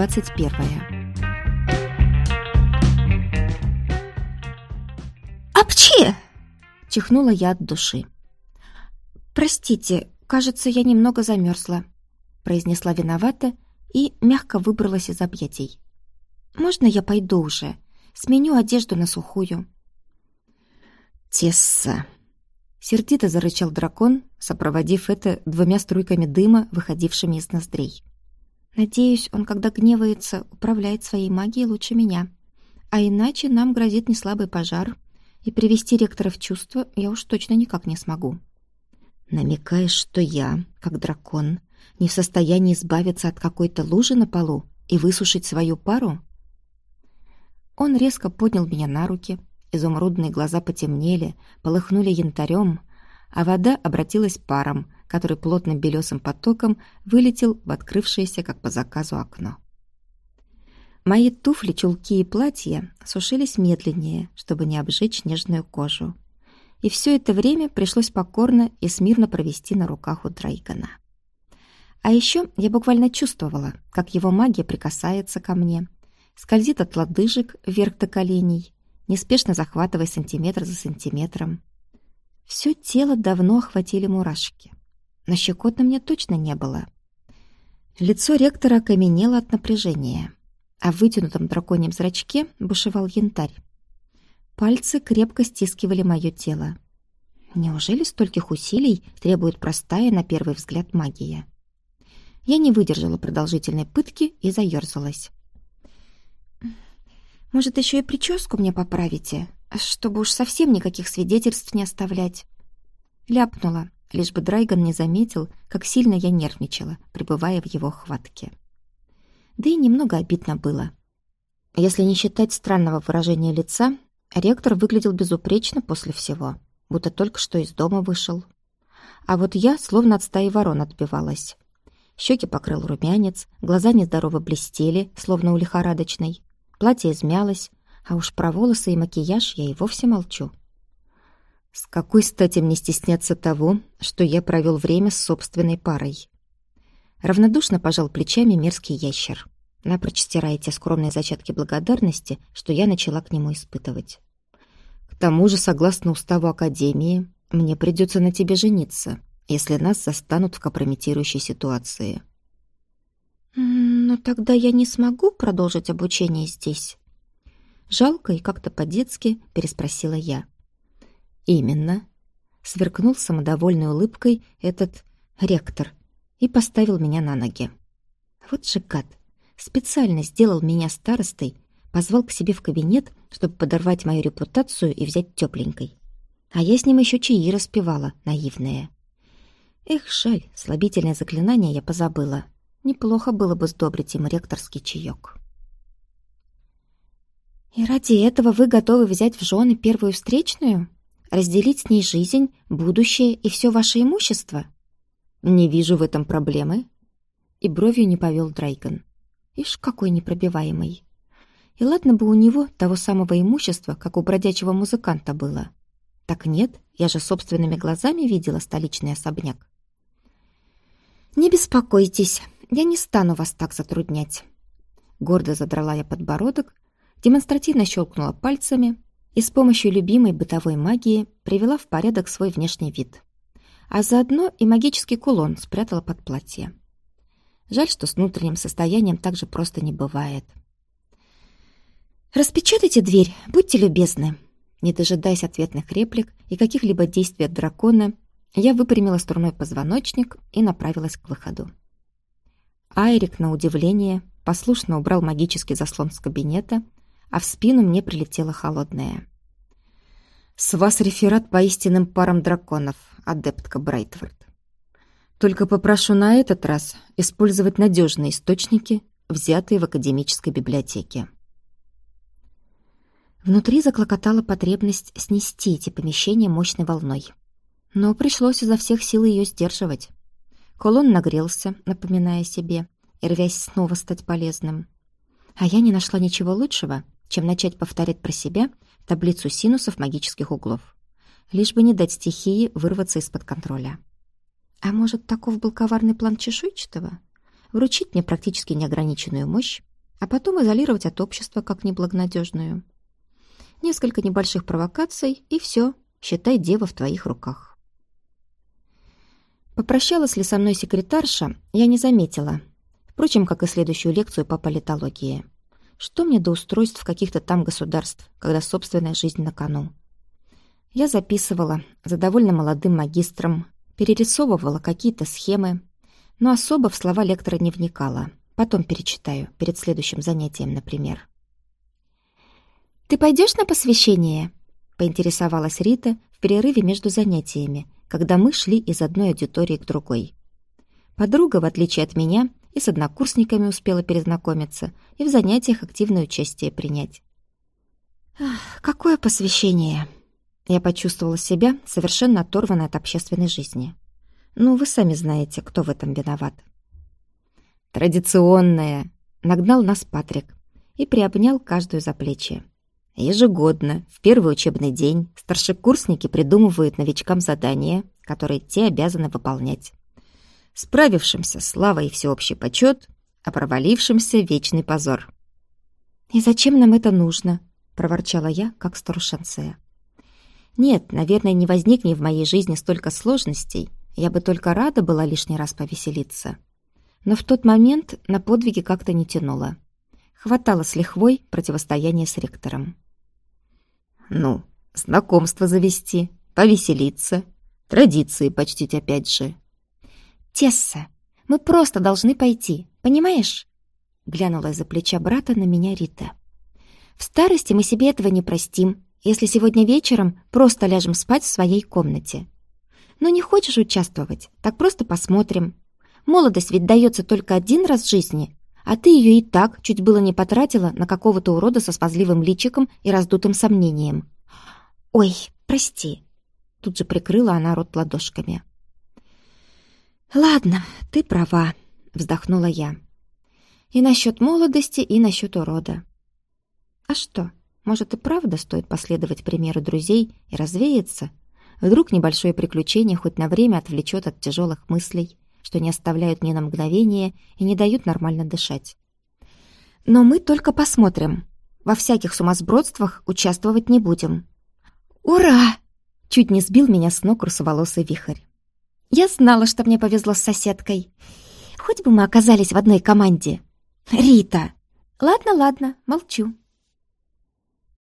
Глава 21 «Апчи!» — чихнула я от души. «Простите, кажется, я немного замерзла», — произнесла виновата и мягко выбралась из объятий. «Можно я пойду уже? Сменю одежду на сухую». «Тесса!» — сердито зарычал дракон, сопроводив это двумя струйками дыма, выходившими из ноздрей. «Надеюсь, он, когда гневается, управляет своей магией лучше меня. А иначе нам грозит неслабый пожар, и привести ректора в чувство я уж точно никак не смогу». «Намекаешь, что я, как дракон, не в состоянии избавиться от какой-то лужи на полу и высушить свою пару?» Он резко поднял меня на руки, изумрудные глаза потемнели, полыхнули янтарем, а вода обратилась паром, который плотным белесым потоком вылетел в открывшееся, как по заказу, окно. Мои туфли, чулки и платья сушились медленнее, чтобы не обжечь нежную кожу. И все это время пришлось покорно и смирно провести на руках у Драйгана. А еще я буквально чувствовала, как его магия прикасается ко мне, скользит от лодыжек вверх до коленей, неспешно захватывая сантиметр за сантиметром. Все тело давно охватили мурашки. Но щекотно мне точно не было. Лицо ректора окаменело от напряжения, а в вытянутом драконьем зрачке бушевал янтарь. Пальцы крепко стискивали мое тело. Неужели стольких усилий требует простая на первый взгляд магия? Я не выдержала продолжительной пытки и заерзалась. Может, еще и прическу мне поправите, чтобы уж совсем никаких свидетельств не оставлять?» Ляпнула, лишь бы Драйган не заметил, как сильно я нервничала, пребывая в его хватке. Да и немного обидно было. Если не считать странного выражения лица, ректор выглядел безупречно после всего, будто только что из дома вышел. А вот я словно от стаи ворон отбивалась. Щеки покрыл румянец, глаза нездорово блестели, словно у лихорадочной. Платье измялось, а уж про волосы и макияж я и вовсе молчу. С какой стати мне стесняться того, что я провел время с собственной парой? Равнодушно пожал плечами мерзкий ящер, напрочь стирая те скромные зачатки благодарности, что я начала к нему испытывать. К тому же, согласно уставу Академии, мне придется на тебе жениться, если нас застанут в компрометирующей ситуации. «Но тогда я не смогу продолжить обучение здесь?» Жалко и как-то по-детски переспросила я. «Именно», — сверкнул самодовольной улыбкой этот ректор и поставил меня на ноги. Вот же гад! Специально сделал меня старостой, позвал к себе в кабинет, чтобы подорвать мою репутацию и взять тепленькой. А я с ним еще чаи распевала, наивная. Эх, жаль, слабительное заклинание я позабыла. Неплохо было бы сдобрить им ректорский чаек. «И ради этого вы готовы взять в жены первую встречную? Разделить с ней жизнь, будущее и все ваше имущество?» «Не вижу в этом проблемы». И бровью не повел Драйган. Ишь, какой непробиваемый. И ладно бы у него того самого имущества, как у бродячего музыканта было. Так нет, я же собственными глазами видела столичный особняк. «Не беспокойтесь, я не стану вас так затруднять». Гордо задрала я подбородок, демонстративно щелкнула пальцами и с помощью любимой бытовой магии привела в порядок свой внешний вид. А заодно и магический кулон спрятала под платье. Жаль, что с внутренним состоянием так же просто не бывает. «Распечатайте дверь, будьте любезны». Не дожидаясь ответных реплик и каких-либо действий от дракона, я выпрямила струной позвоночник и направилась к выходу. Айрик, на удивление, послушно убрал магический заслон с кабинета, а в спину мне прилетело холодное. «С вас реферат по истинным парам драконов, адептка Брайтфорд. Только попрошу на этот раз использовать надежные источники, взятые в академической библиотеке». Внутри заклокотала потребность снести эти помещения мощной волной. Но пришлось изо всех сил ее сдерживать. Колон нагрелся, напоминая себе, и рвясь снова стать полезным. А я не нашла ничего лучшего, чем начать повторять про себя таблицу синусов магических углов, лишь бы не дать стихии вырваться из-под контроля. А может, таков был коварный план чешуйчатого? вручить мне практически неограниченную мощь, а потом изолировать от общества как неблагонадежную. Несколько небольших провокаций, и все, считай, дева в твоих руках. Попрощалась ли со мной секретарша, я не заметила. Впрочем, как и следующую лекцию по политологии. Что мне до устройств каких-то там государств, когда собственная жизнь на кону? Я записывала за довольно молодым магистром, перерисовывала какие-то схемы, но особо в слова лектора не вникала. Потом перечитаю, перед следующим занятием, например. «Ты пойдешь на посвящение?» — поинтересовалась Рита в перерыве между занятиями, когда мы шли из одной аудитории к другой. Подруга, в отличие от меня, и с однокурсниками успела перезнакомиться, и в занятиях активное участие принять. Какое посвящение! Я почувствовала себя совершенно оторванной от общественной жизни. Ну, вы сами знаете, кто в этом виноват. Традиционное, нагнал нас Патрик и приобнял каждую за плечи. Ежегодно, в первый учебный день, старшекурсники придумывают новичкам задания, которые те обязаны выполнять. Справившимся слава и всеобщий почет, а провалившимся вечный позор. «И зачем нам это нужно?» — проворчала я, как старушенция. «Нет, наверное, не возникнет в моей жизни столько сложностей. Я бы только рада была лишний раз повеселиться. Но в тот момент на подвиги как-то не тянуло. Хватало с лихвой противостояния с ректором. «Ну, знакомство завести, повеселиться, традиции почтить опять же», «Тесса, мы просто должны пойти, понимаешь?» Глянула из-за плеча брата на меня Рита. «В старости мы себе этого не простим, если сегодня вечером просто ляжем спать в своей комнате. Но не хочешь участвовать, так просто посмотрим. Молодость ведь дается только один раз в жизни, а ты ее и так чуть было не потратила на какого-то урода со смазливым личиком и раздутым сомнением. «Ой, прости!» Тут же прикрыла она рот ладошками. «Ладно, ты права», — вздохнула я. «И насчет молодости, и насчет урода». «А что, может и правда стоит последовать примеру друзей и развеяться? Вдруг небольшое приключение хоть на время отвлечет от тяжелых мыслей, что не оставляют ни на мгновение и не дают нормально дышать. Но мы только посмотрим. Во всяких сумасбродствах участвовать не будем». «Ура!» — чуть не сбил меня с ног русоволосый вихрь. Я знала, что мне повезло с соседкой. Хоть бы мы оказались в одной команде. Рита! Ладно, ладно, молчу.